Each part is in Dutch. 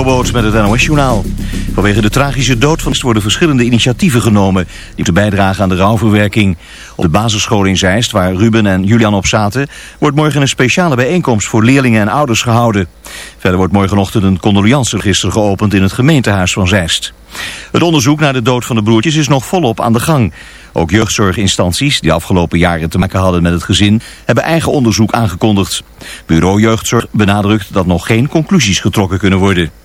Jobboot met het NOS-journaal. Vanwege de tragische dood van worden verschillende initiatieven genomen... die te bijdragen aan de rouwverwerking. Op de basisschool in Zeist, waar Ruben en Julian op zaten... wordt morgen een speciale bijeenkomst voor leerlingen en ouders gehouden. Verder wordt morgenochtend een condoleanceregister geopend in het gemeentehuis van Zeist. Het onderzoek naar de dood van de broertjes is nog volop aan de gang. Ook jeugdzorginstanties, die afgelopen jaren te maken hadden met het gezin, hebben eigen onderzoek aangekondigd. Bureau Jeugdzorg benadrukt dat nog geen conclusies getrokken kunnen worden.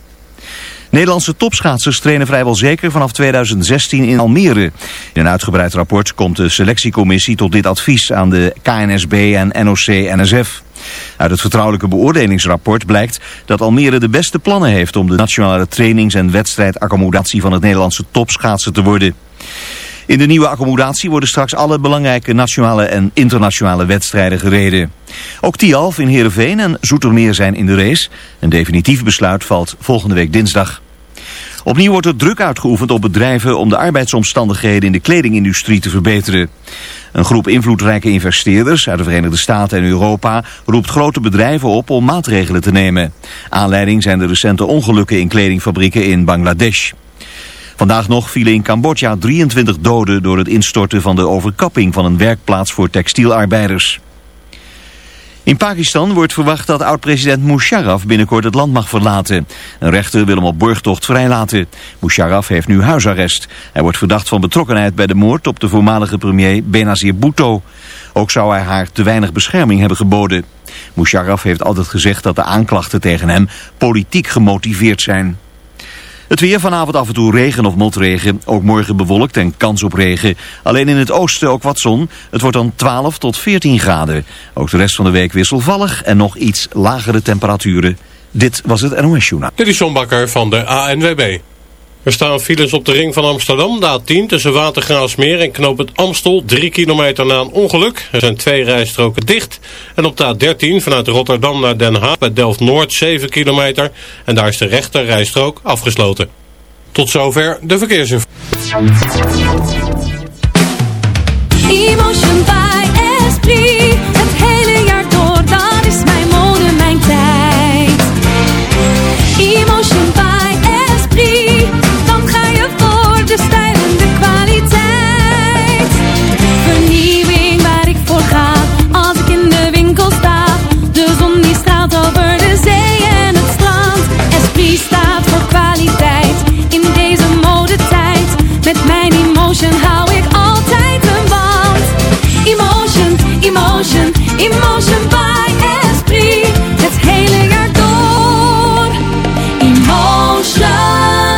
Nederlandse topschaatsers trainen vrijwel zeker vanaf 2016 in Almere. In een uitgebreid rapport komt de selectiecommissie tot dit advies aan de KNSB en NOC-NSF. Uit het vertrouwelijke beoordelingsrapport blijkt dat Almere de beste plannen heeft om de nationale trainings- en wedstrijdaccommodatie van het Nederlandse topschaatsen te worden. In de nieuwe accommodatie worden straks alle belangrijke nationale en internationale wedstrijden gereden. Ook Tialf in Heerenveen en Zoetermeer zijn in de race. Een definitief besluit valt volgende week dinsdag. Opnieuw wordt er druk uitgeoefend op bedrijven om de arbeidsomstandigheden in de kledingindustrie te verbeteren. Een groep invloedrijke investeerders uit de Verenigde Staten en Europa roept grote bedrijven op om maatregelen te nemen. Aanleiding zijn de recente ongelukken in kledingfabrieken in Bangladesh. Vandaag nog vielen in Cambodja 23 doden door het instorten van de overkapping van een werkplaats voor textielarbeiders. In Pakistan wordt verwacht dat oud-president Musharraf binnenkort het land mag verlaten. Een rechter wil hem op borgtocht vrijlaten. Musharraf heeft nu huisarrest. Hij wordt verdacht van betrokkenheid bij de moord op de voormalige premier Benazir Bhutto. Ook zou hij haar te weinig bescherming hebben geboden. Musharraf heeft altijd gezegd dat de aanklachten tegen hem politiek gemotiveerd zijn. Het weer vanavond af en toe regen of motregen. Ook morgen bewolkt en kans op regen. Alleen in het oosten ook wat zon. Het wordt dan 12 tot 14 graden. Ook de rest van de week wisselvallig en nog iets lagere temperaturen. Dit was het NOS Journaal. Dit is John Bakker van de ANWB. Er staan files op de ring van Amsterdam, de A10, tussen Watergraafsmeer en Knoop het Amstel, 3 kilometer na een ongeluk. Er zijn twee rijstroken dicht. En op de A13 vanuit Rotterdam naar Den Haag bij Delft-Noord, 7 kilometer. En daar is de rechter rijstrook afgesloten. Tot zover de verkeersinformatie.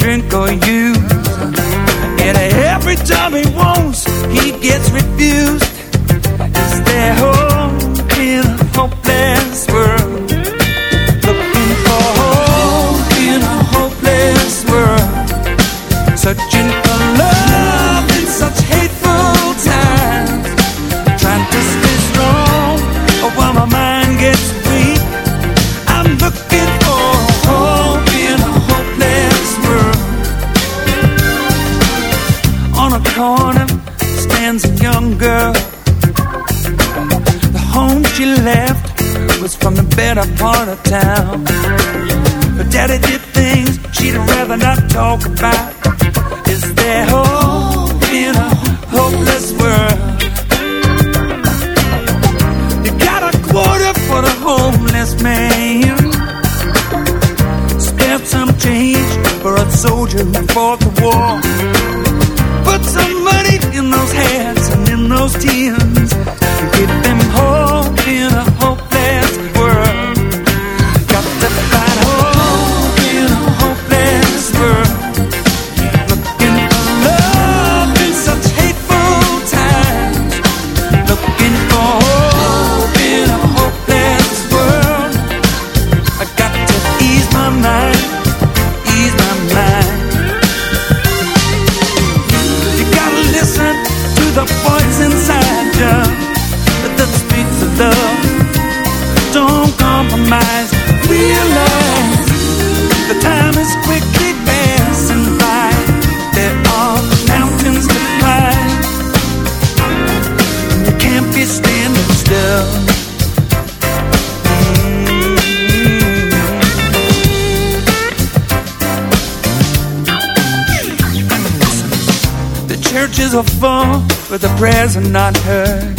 Drink or use. And every time he wants, he gets refused. Is there hope in a hopeless world? Looking for hope in a hopeless world. Searching young girl. The home she left was from the better part of town. Her daddy did things she'd rather not talk about. Is there hope in a hopeless world? You got a quarter for the homeless man. Spare some change for a soldier who fought the war. Put some money in those hats those tears and give them hope in The churches are full, but the prayers are not heard.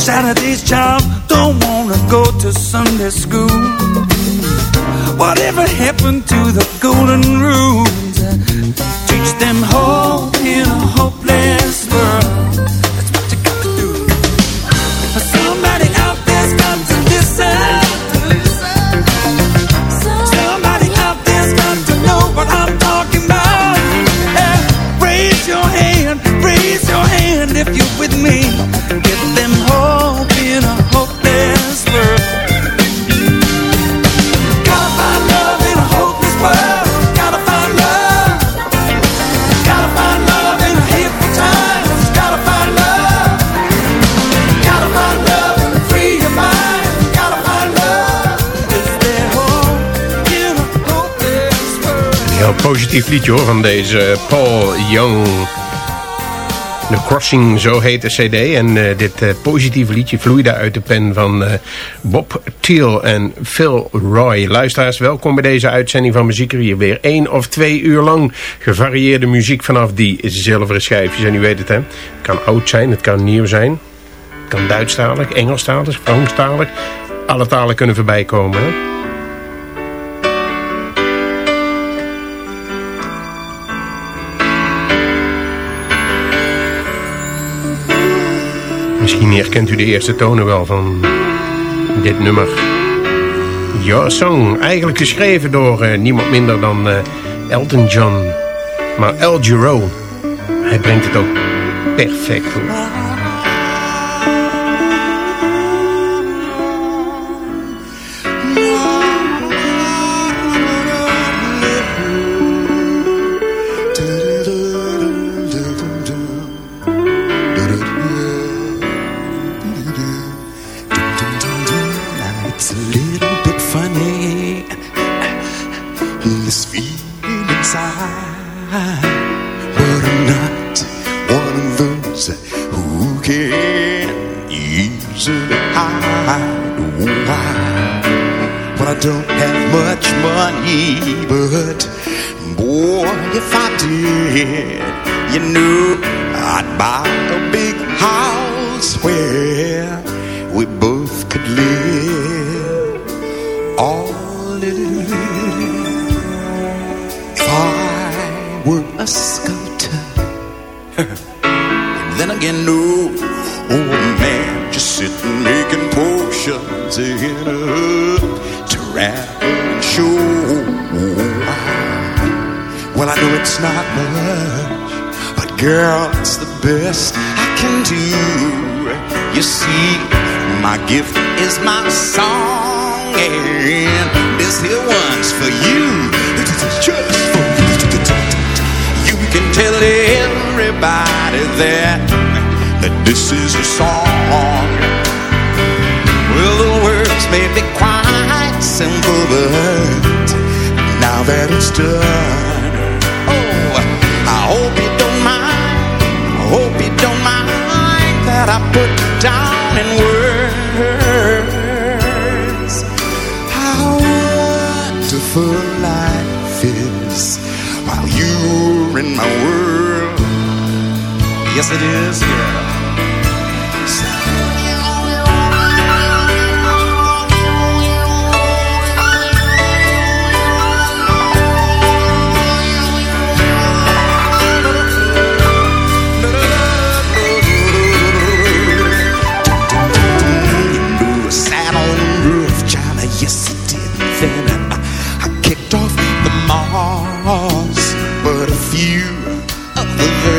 Saturday's child don't wanna go to Sunday school. Whatever happened to the golden rules? Teach them hope in a hopeless world. Positief liedje hoor van deze Paul Young. The Crossing, zo heet de cd. En eh, dit eh, positieve liedje vloeide uit de pen van eh, Bob Thiel en Phil Roy. Luisteraars, welkom bij deze uitzending van Muziek hier Weer één of twee uur lang gevarieerde muziek vanaf die zilveren schijfjes. En u weet het hè, het kan oud zijn, het kan nieuw zijn. Het kan Duitsstalig, Engelstalig, Franstalig. Alle talen kunnen voorbij komen hè. Misschien herkent u de eerste tonen wel van dit nummer. Your Song, eigenlijk geschreven door eh, niemand minder dan eh, Elton John. Maar El Giro, hij brengt het ook perfect goed. Words how wonderful life is while you're in my world. Yes, it is, yeah.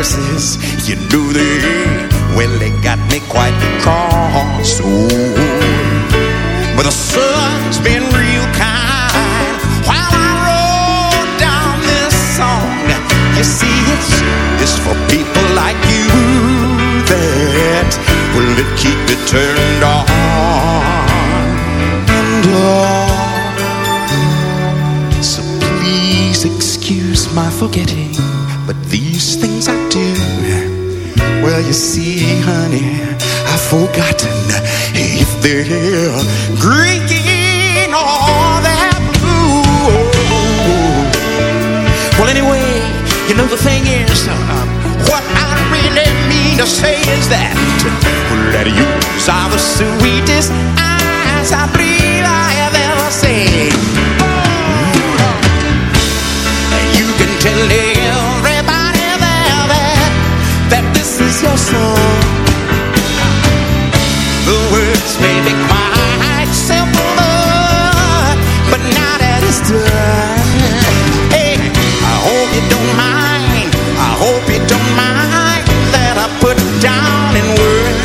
Verses, you know they, well they got me quite cross. Oh, but the sun's been real kind while I wrote down this song. You see, it's, it's for people like you that will it keep it turned on and on. So please excuse my forgetting, but these things I do. Well, you see, honey, I've forgotten if they're green or they're blue. Well, anyway, you know the thing is, uh, what I really mean to say is that that you are the sweetest eyes I believe I have ever seen. You can tell everybody The words may be quite simple, but now that it's done, hey, I hope you don't mind. I hope you don't mind that I put down in words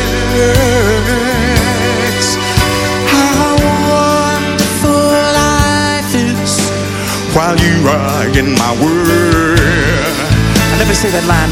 how wonderful life is while you are in my world. Let me say that line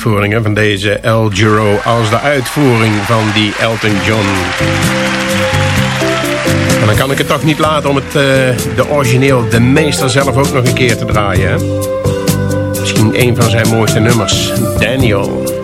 uitvoering van deze El Giro als de uitvoering van die Elton John. En dan kan ik het toch niet laten om het, eh, de origineel, de meester zelf ook nog een keer te draaien. Hè? Misschien een van zijn mooiste nummers. Daniel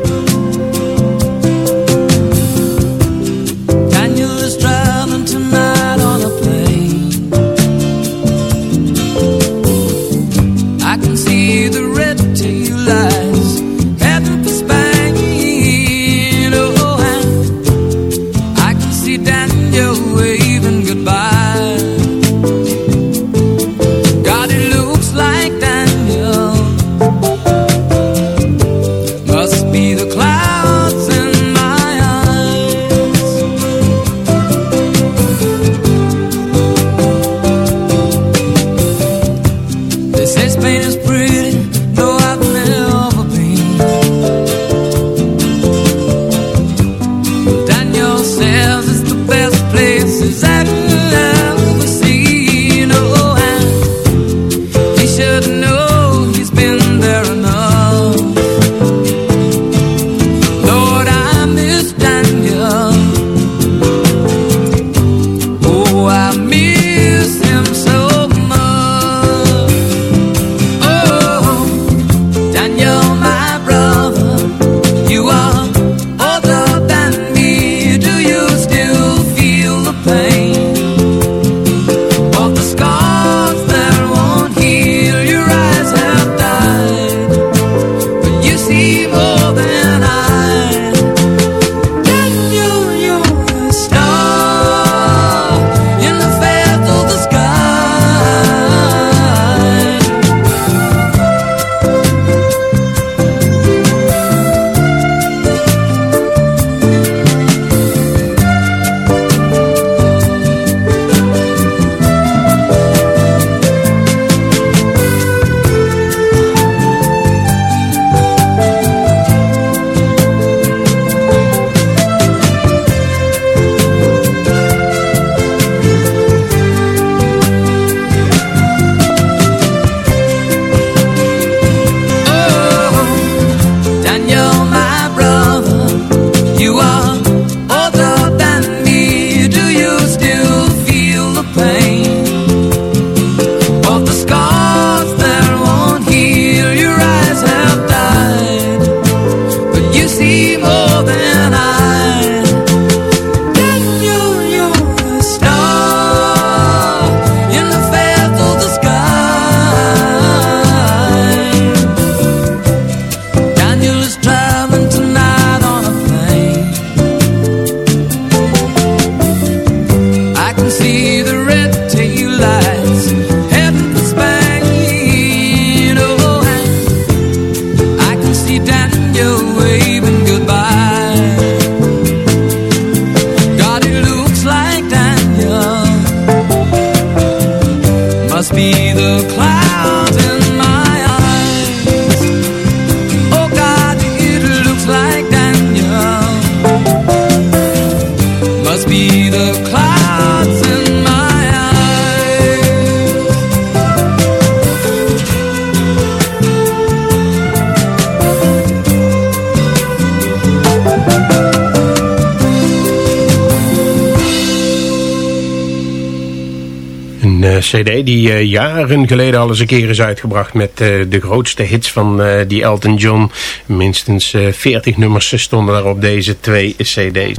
cd die eh, jaren geleden al eens een keer is uitgebracht met eh, de grootste hits van eh, die Elton John. Minstens eh 40 nummers stonden daar op deze twee cd's.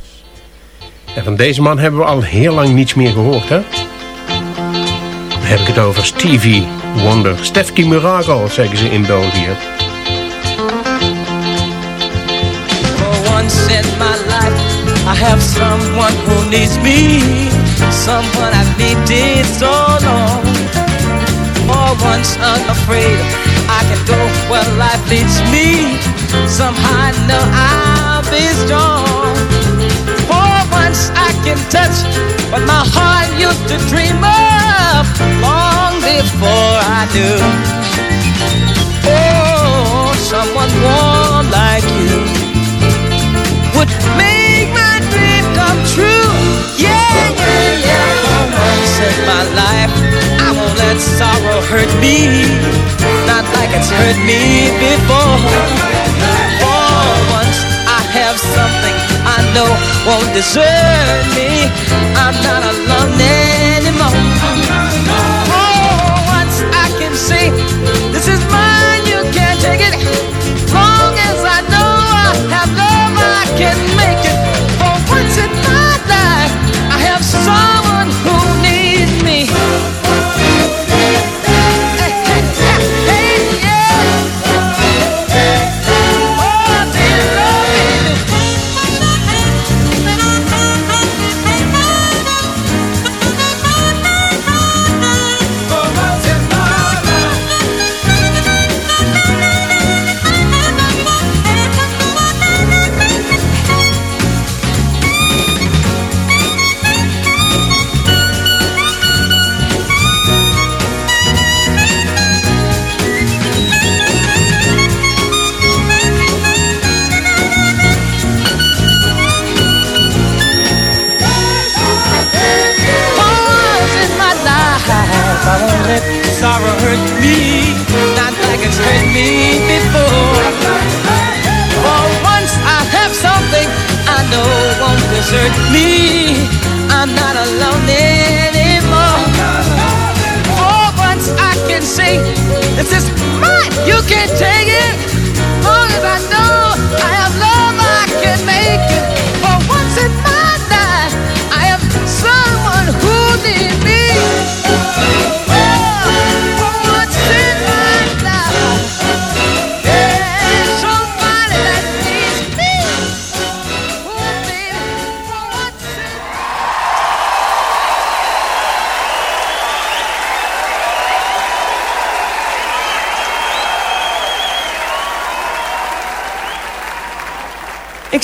En van deze man hebben we al heel lang niets meer gehoord, hè? Dan heb ik het over Stevie Wonder. Stefki Miracle, zeggen ze in België. Once my life, I have someone who needs me. Someone I've needed so long. For once unafraid, I can go where life leads me. Somehow I know I'll be strong. For once I can touch what my heart used to dream of long before I knew. Oh, someone warm like you would make in my life, I won't let sorrow hurt me. Not like it's hurt me before. For once, I have something I know won't desert me. I'm not alone anymore. For once, I can say, This is mine, you can't take it. Long as I know I have love, I can make it. For once in my life, I have someone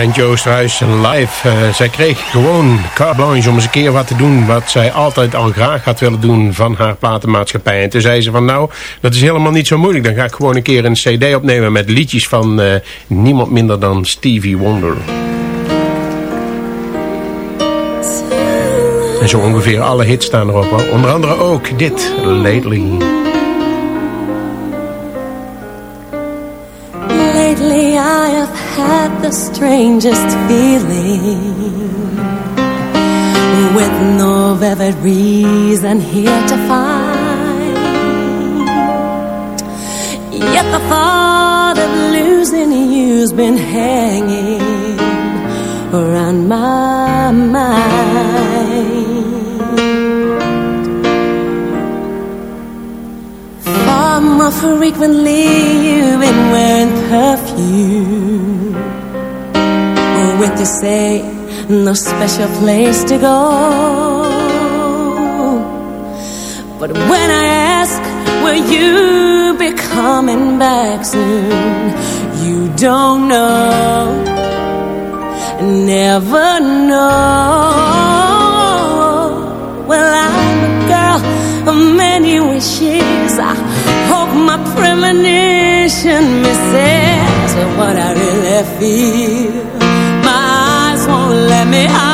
Heintje Oosterhuis live. Eh, zij kreeg gewoon carte blanche om eens een keer wat te doen... wat zij altijd al graag had willen doen van haar platenmaatschappij. En toen zei ze van nou, dat is helemaal niet zo moeilijk. Dan ga ik gewoon een keer een cd opnemen met liedjes van eh, niemand minder dan Stevie Wonder. En zo ongeveer alle hits staan erop. Onder andere ook dit. Lately had the strangest feeling. With no vivid reason here to find. Yet the thought of losing you's been hanging around my mind. Far more frequently you've been wearing perfume With you say no special place to go. But when I ask will you be coming back soon? You don't know. Never know. Well I'm a girl of many wishes. I hope my premonition misses what I really feel. 你好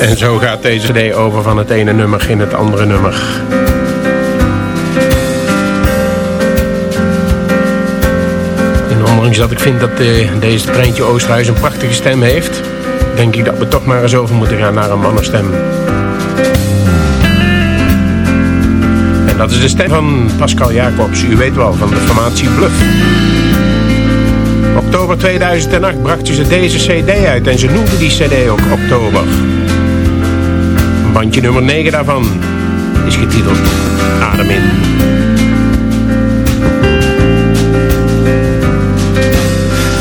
En zo gaat deze cd over van het ene nummer in het andere nummer. En ondanks dat ik vind dat eh, deze Treintje Oosterhuis een prachtige stem heeft... denk ik dat we toch maar eens over moeten gaan naar een mannenstem. En dat is de stem van Pascal Jacobs. U weet wel, van de formatie Bluff. Oktober 2008 brachten ze deze cd uit en ze noemden die cd ook Oktober. Bandje nummer 9 daarvan. Is getiteld Adem in.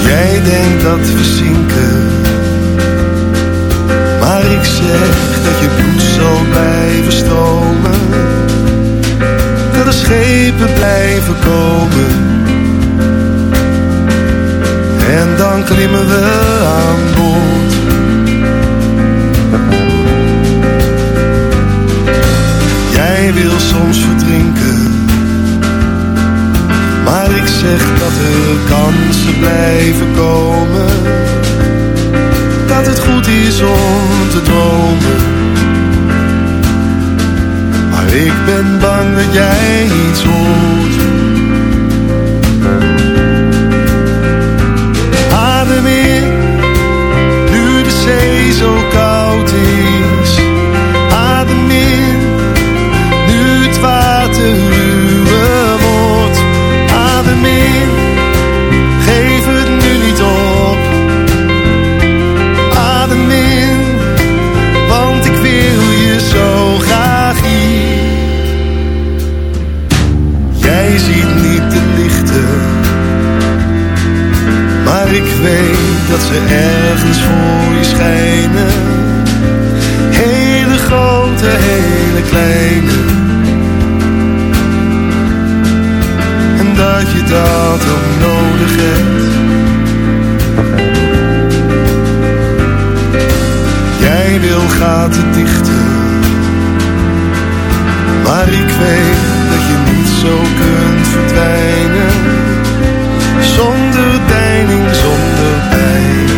Jij denkt dat we zinken Maar ik zeg dat je bloed zal blijven stromen. Dat er schepen blijven komen. En dan klimmen we aan boord Jij wil soms verdrinken. Maar ik zeg dat er kansen blijven komen. Dat het goed is om te dromen. Maar ik ben bang dat jij iets hoort. Adem in, nu de zee zo koud is Jij ziet niet de lichten, maar ik weet dat ze ergens voor je schijnen. Hele grote grote, hele kleine. En dat je dat ook nodig hebt. Jij wil gaten dichten, maar ik weet dat je niet zo kunt verdwijnen. Zonder deining, zonder pijn.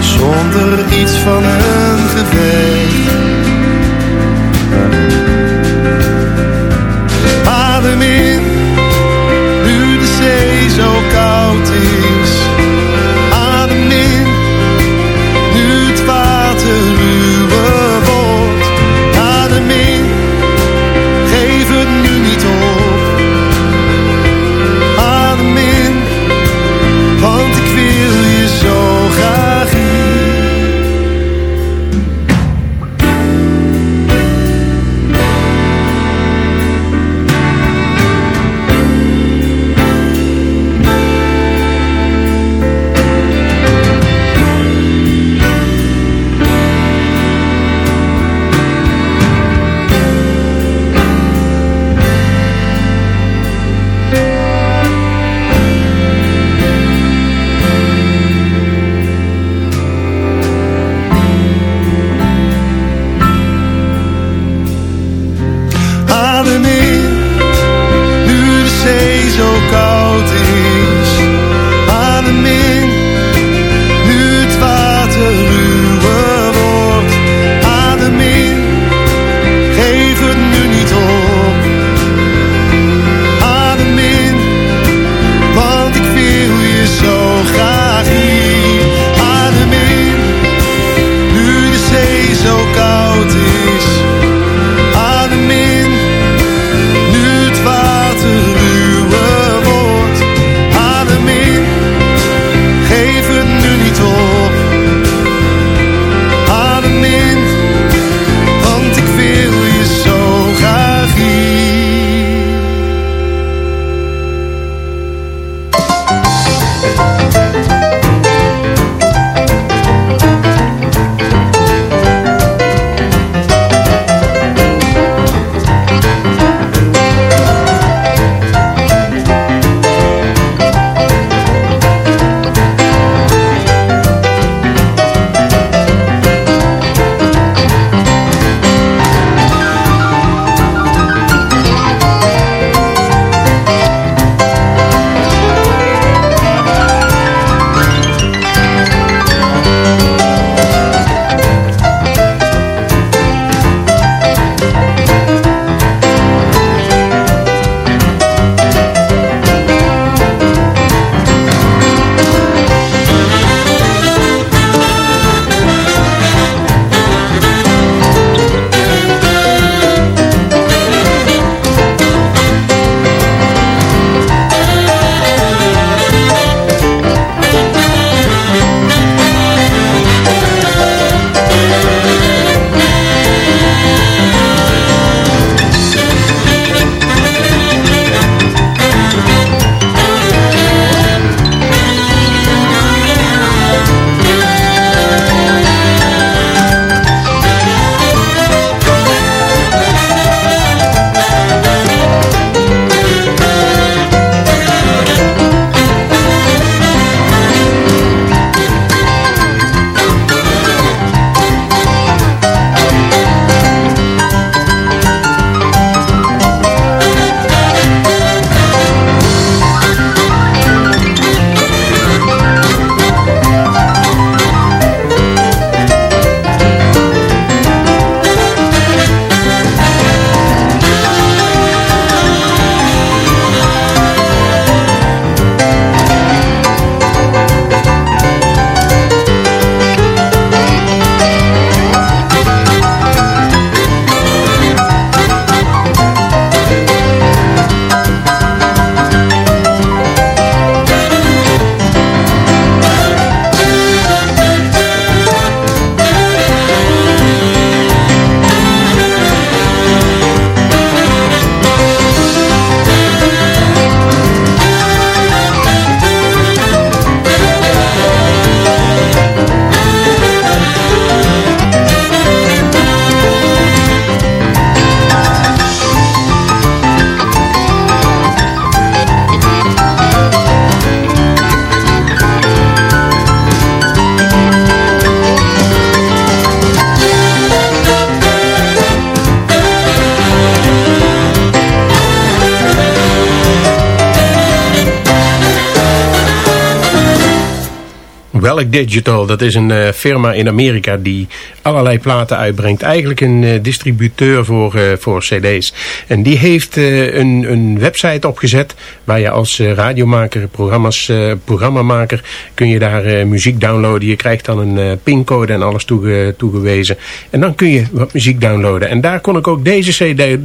Zonder iets van een gevecht. Adem in, nu de zee zo koud is. Welk Digital, dat is een eh, firma in Amerika die allerlei platen uitbrengt. Eigenlijk een eh, distributeur voor, eh, voor cd's. En die heeft een, een website opgezet waar je als radiomaker, programma's, programmamaker, kun je daar muziek downloaden. Je krijgt dan een pincode en alles toege, toegewezen. En dan kun je wat muziek downloaden. En daar kon ik ook deze cd,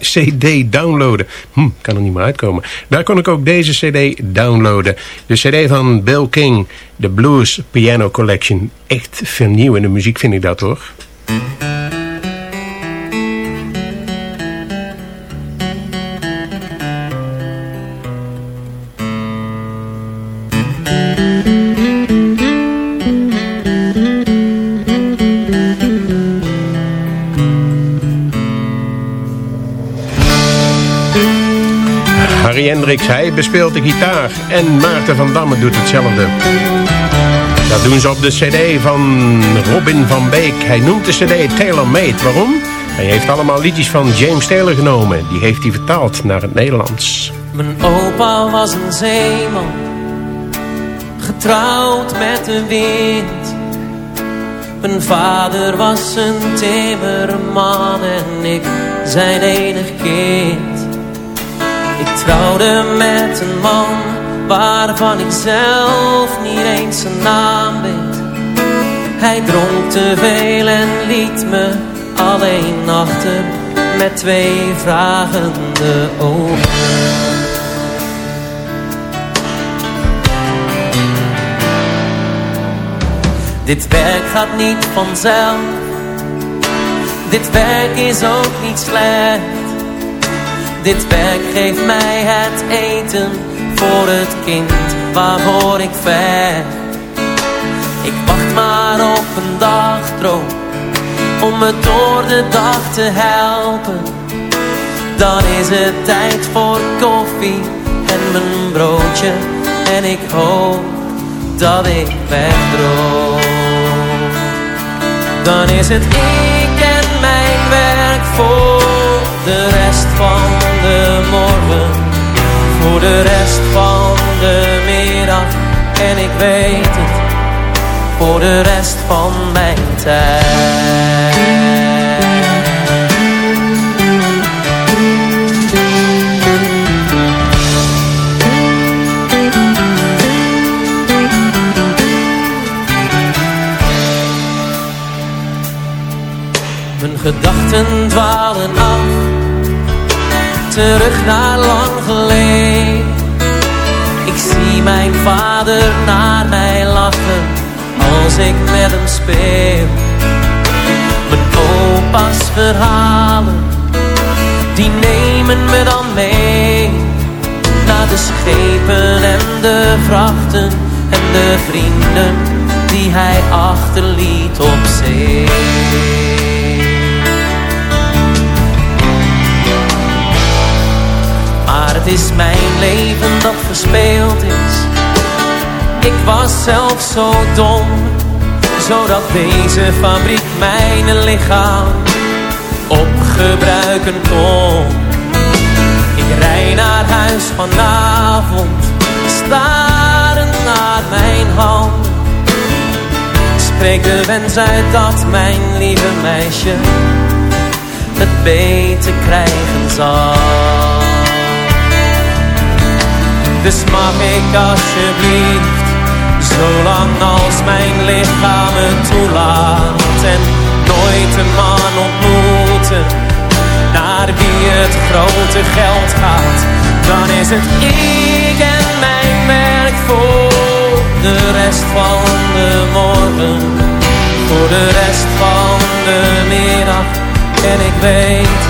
cd downloaden. Hm, kan er niet meer uitkomen. Daar kon ik ook deze cd downloaden. De cd van Bill King, de Blues Piano Collection. Echt vernieuwende muziek vind ik dat hoor. Hij bespeelt de gitaar. En Maarten van Damme doet hetzelfde. Dat doen ze op de cd van Robin van Beek. Hij noemt de cd Taylor Made. Waarom? Hij heeft allemaal liedjes van James Taylor genomen. Die heeft hij vertaald naar het Nederlands. Mijn opa was een zeeman, getrouwd met de wind. Mijn vader was een timmerman en ik zijn enig kind. Ik trouwde met een man waarvan ik zelf niet eens zijn naam weet. Hij dronk te veel en liet me alleen achter met twee vragende ogen. Dit werk gaat niet vanzelf. Dit werk is ook niet slecht. Dit werk geeft mij het eten voor het kind waarvoor ik vecht. Ik wacht maar op een dagdroom om me door de dag te helpen. Dan is het tijd voor koffie en mijn broodje en ik hoop dat ik wegdroom. Dan is het ik en mijn werk voor de rest van de rest van de middag. En ik weet het, voor de rest van mijn tijd. Mijn gedachten dwalen af, terug naar lang geleden. Ik zie mijn vader naar mij lachen, als ik met hem speel. Mijn opa's verhalen, die nemen me dan mee. Naar de schepen en de vrachten en de vrienden die hij achterliet op zee. Het is mijn leven dat verspeeld is. Ik was zelf zo dom, zodat deze fabriek mijn lichaam opgebruiken kon. Ik rij naar huis vanavond, starend naar mijn hand. Spreek de wens uit dat mijn lieve meisje het beter krijgen zal. Dus mag ik alsjeblieft, zolang als mijn lichaam het toelaat en nooit een man ontmoeten naar wie het grote geld gaat, dan is het ik en mijn werk voor de rest van de morgen, voor de rest van de middag en ik weet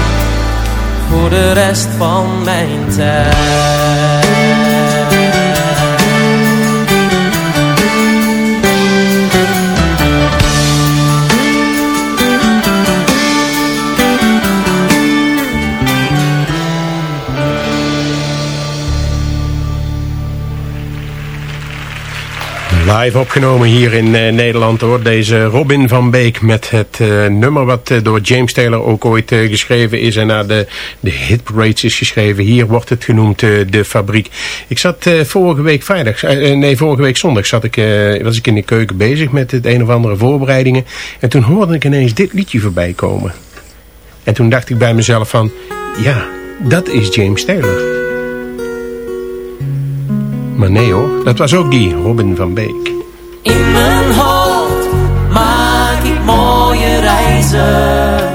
voor de rest van mijn tijd. Live opgenomen hier in eh, Nederland hoor. Deze Robin van Beek met het eh, nummer wat eh, door James Taylor ook ooit geschreven is. En naar de, de hitparades is geschreven. Hier wordt het genoemd De Fabriek. Ik zat vorige week vrijdag, nee vorige week zondag zat ik, was ik in de keuken bezig met het een of andere voorbereidingen. En toen hoorde ik ineens dit liedje voorbij komen. En toen dacht ik bij mezelf van, ja, dat is James Taylor. Maar nee hoor, dat was ook die, Robin van Beek. In mijn hoofd maak ik mooie reizen.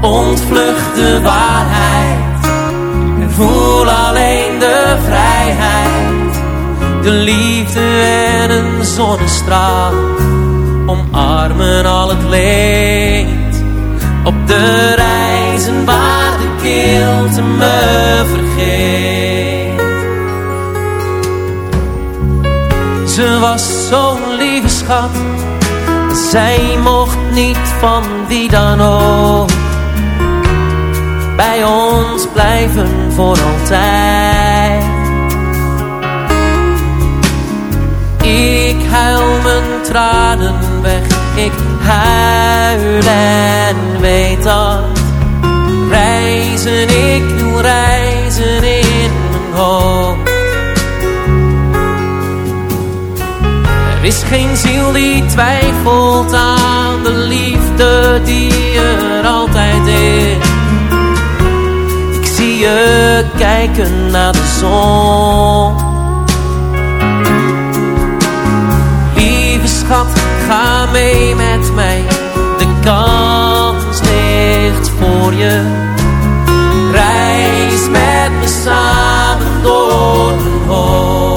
Ontvlucht de waarheid en voel alleen de vrijheid. De liefde en een zonnestraal omarmen al het leed. Op de reizen waar de kilte me vergeet. Ze was zo'n lieve schat. Zij mocht niet van wie dan ook. Bij ons blijven voor altijd. Ik huil mijn tranen weg. Ik huil en weet dat. Reizen, ik doe reizen in mijn hoofd. Geen ziel die twijfelt aan de liefde die er altijd is. Ik zie je kijken naar de zon. Lieve schat, ga mee met mij. De kans ligt voor je. Reis met me samen door mijn hoofd.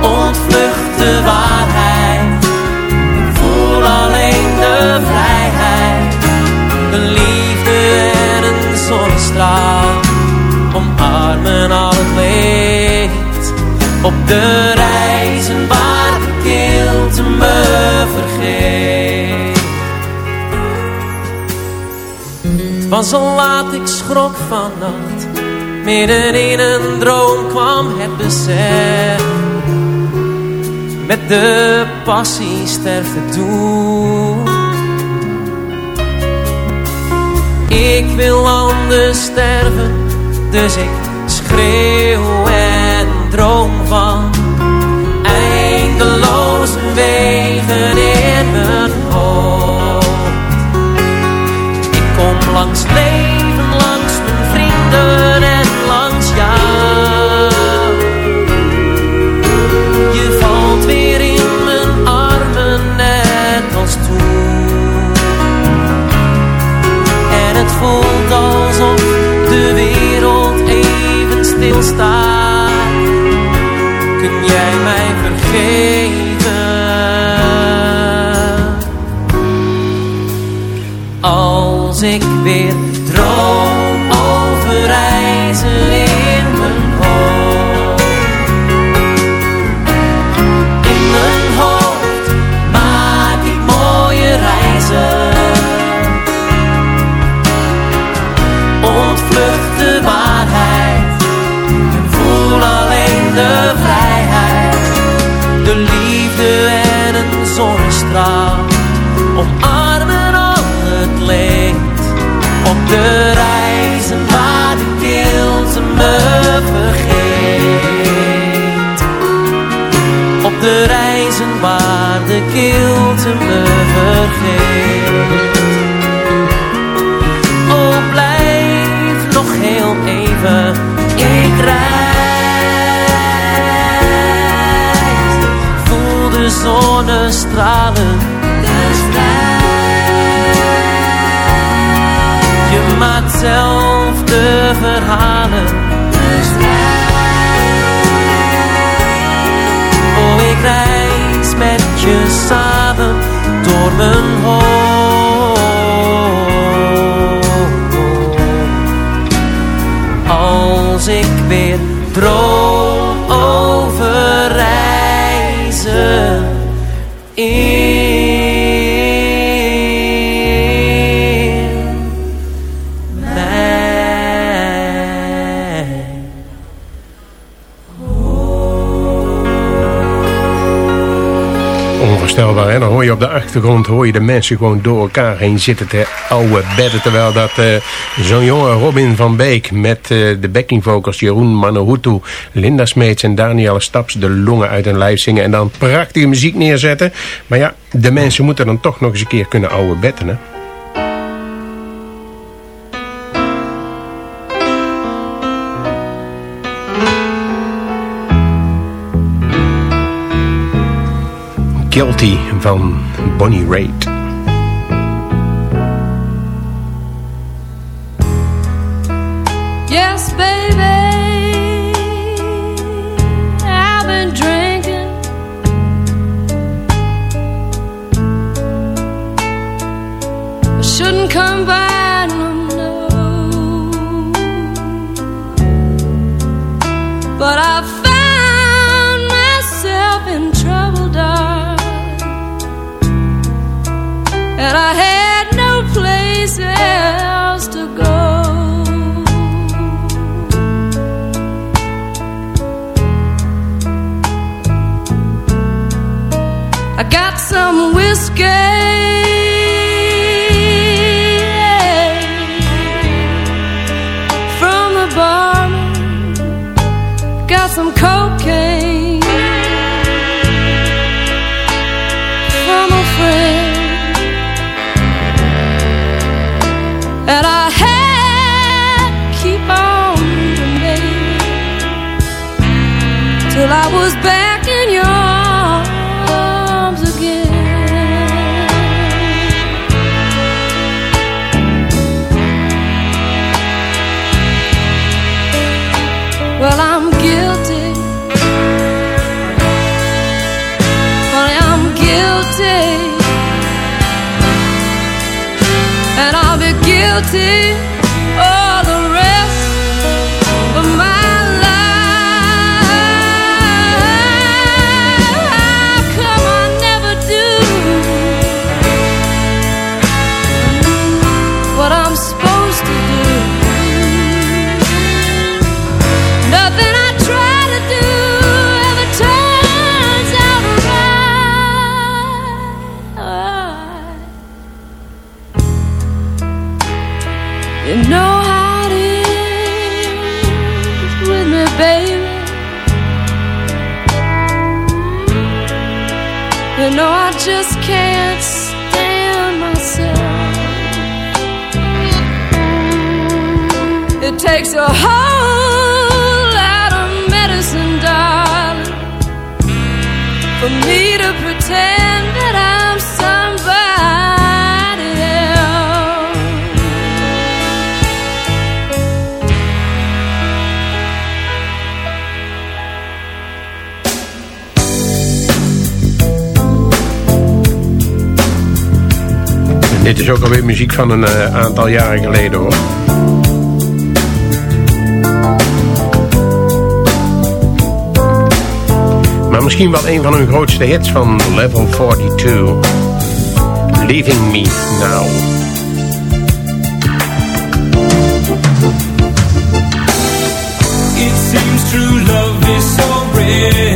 Ontvlucht de waarheid. Voel alleen de vrijheid. De liefde en een zonnestraal. Omarmen al het. Op de reizen waar de kilte me vergeet. Het was al laat, ik schrok vannacht. Midden in een droom kwam het besef. Met de passie sterven toe. Ik wil anders sterven, dus ik schreeuw en droom van eindeloze wegen in mijn hoofd. Ik kom langs leven, even stilstaat. Kun jij mij vergeven? Als ik weer droom De liefde en een zonnestraal omarmen al het leed. Op de reizen waar de kilte me vergeet. Op de reizen waar de kilte me vergeet. Zonnestralen. Dus Je maakt zelf de verhalen. Dus Oh, ik reis met je samen door mijn hoofd. Als ik weer droom Onvoorstelbaar, hè? Dan hoor je op de achtergrond hoor je de mensen gewoon door elkaar heen zitten te oude bedden. Terwijl dat uh, zo'n jonge Robin van Beek met uh, de backing vocals Jeroen Manohutu, Linda Smeets en Danielle Staps de longen uit hun lijf zingen. En dan prachtige muziek neerzetten. Maar ja, de mensen moeten dan toch nog eens een keer kunnen oude betten, hè? Guilty van Bonnie Raitt. Yes, baby, I had no place else to go. I got some whiskey. melted takes a whole lot of medicine, darling, for me to pretend that I'm somebody else. Dit is ook alweer muziek van een eh, aantal jaren geleden, hoor. Misschien wel een van hun grootste hits van Level 42. Leaving Me Now. It seems true love is so rare.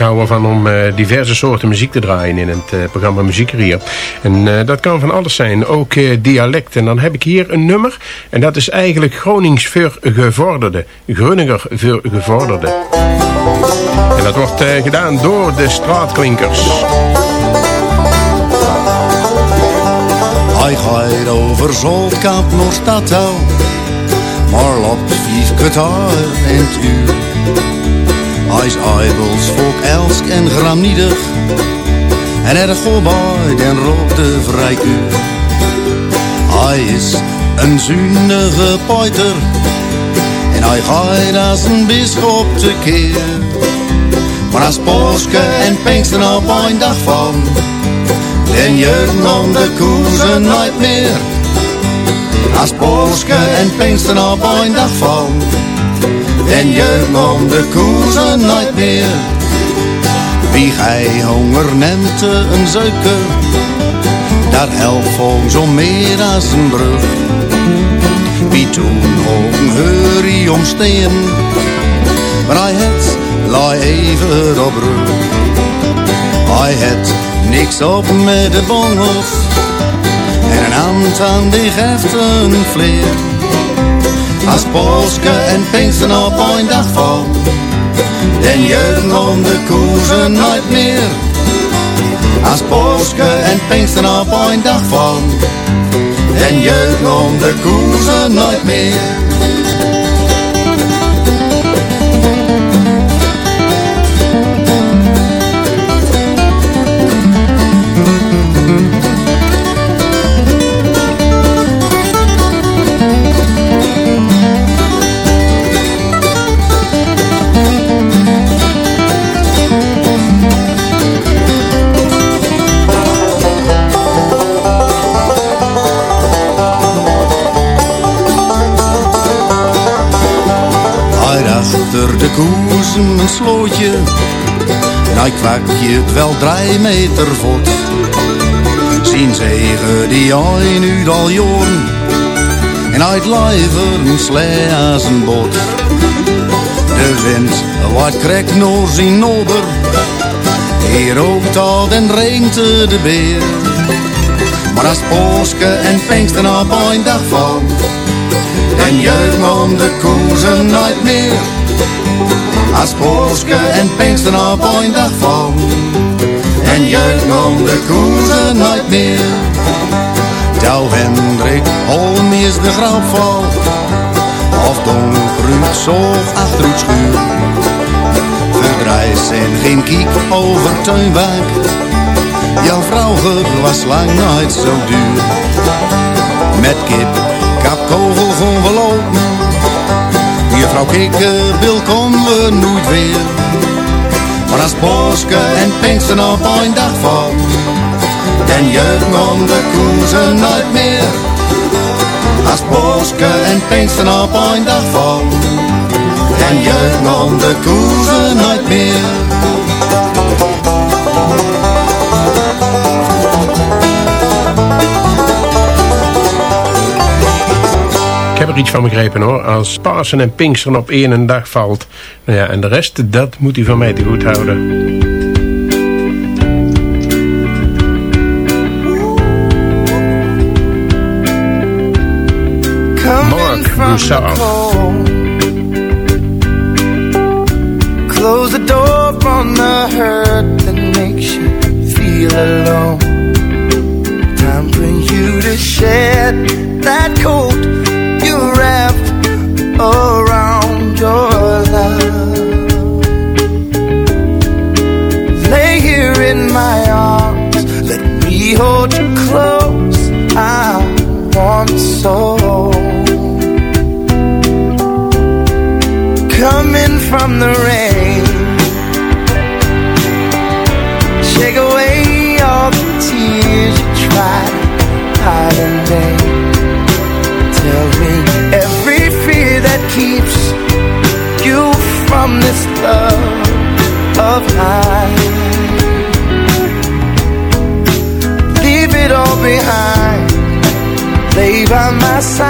Weten te kouwen van om eh, diverse soorten muziek te draaien in het eh, programma Muziekerier. En eh, dat kan van alles zijn, ook dialect. En dan heb ik hier een nummer en dat is eigenlijk Gronings voor gevorderde. Grunninger gevorderde. En dat wordt gedaan door de straatklinkers. Hij gaat over Zoltkamp naar Stadhouw, maar loopt vijf kwartier in het uur. Hij is volk Elsk en gramniedig, en er gaat bij den rook de vrijkuur. Hij is een zuinige poiter, en hij gaat als een bischop te keer. Maar als Poske en Pinkster op een dag van, den jeugd om de koezen nooit meer. Als Poske en Pinkster op een dag van, den jeugd om de koezen nooit meer. Wie gij honger neemt een zeuker, dat helpt volgens om meer als een brug. Wie toen heurie omsteen, maar hij het laai even op rug. Hij het niks op met de bongels en een hand aan die geeft een vleer. Als Polske en Pinksten op een dag van, den jeugd om de koezen nooit meer. Als Polske en Pinksten op een dag van, den jeugd om de koezen nooit meer. De koezen een slootje En hij kwakje het wel drie meter vod Zien zegen die hij nu al jaren En hij het lijver een slee bot De wind wat krekt naar zijn nobber Hier rookt al en regent de beer. Maar als Polske en Pinksten op een dag van en jeugd om de koezen nooit meer. Als Polske en Pinksten op een dag van. En jeugd om de koezen nooit meer. Jouw Hendrik Holm is de grauwval. Of donker zoog achter het schuur. Verdrijs en geen kiek over tuinbaak. Jouw vrouw was lang nooit zo duur. Met kip kapkogel gewoon we lopen. Juffrouw Kikkerbil komen we nooit weer. Maar als Boske en Pinksten op een dag valt, dan jeugd om de koezen nooit meer. Als Boske en Pinksten op een dag valt, dan jeugd om de koezen nooit meer. Er iets van begrepen hoor. Als Pasen en Pinksteren op één dag valt. Nou ja, en de rest, dat moet u van mij te goed houden. The Broussard. Close the door from the hurt that makes you feel alone. Time for you to shed that coat to hide in. Tell me every fear that keeps you from this love of mine. Leave it all behind, lay by my side.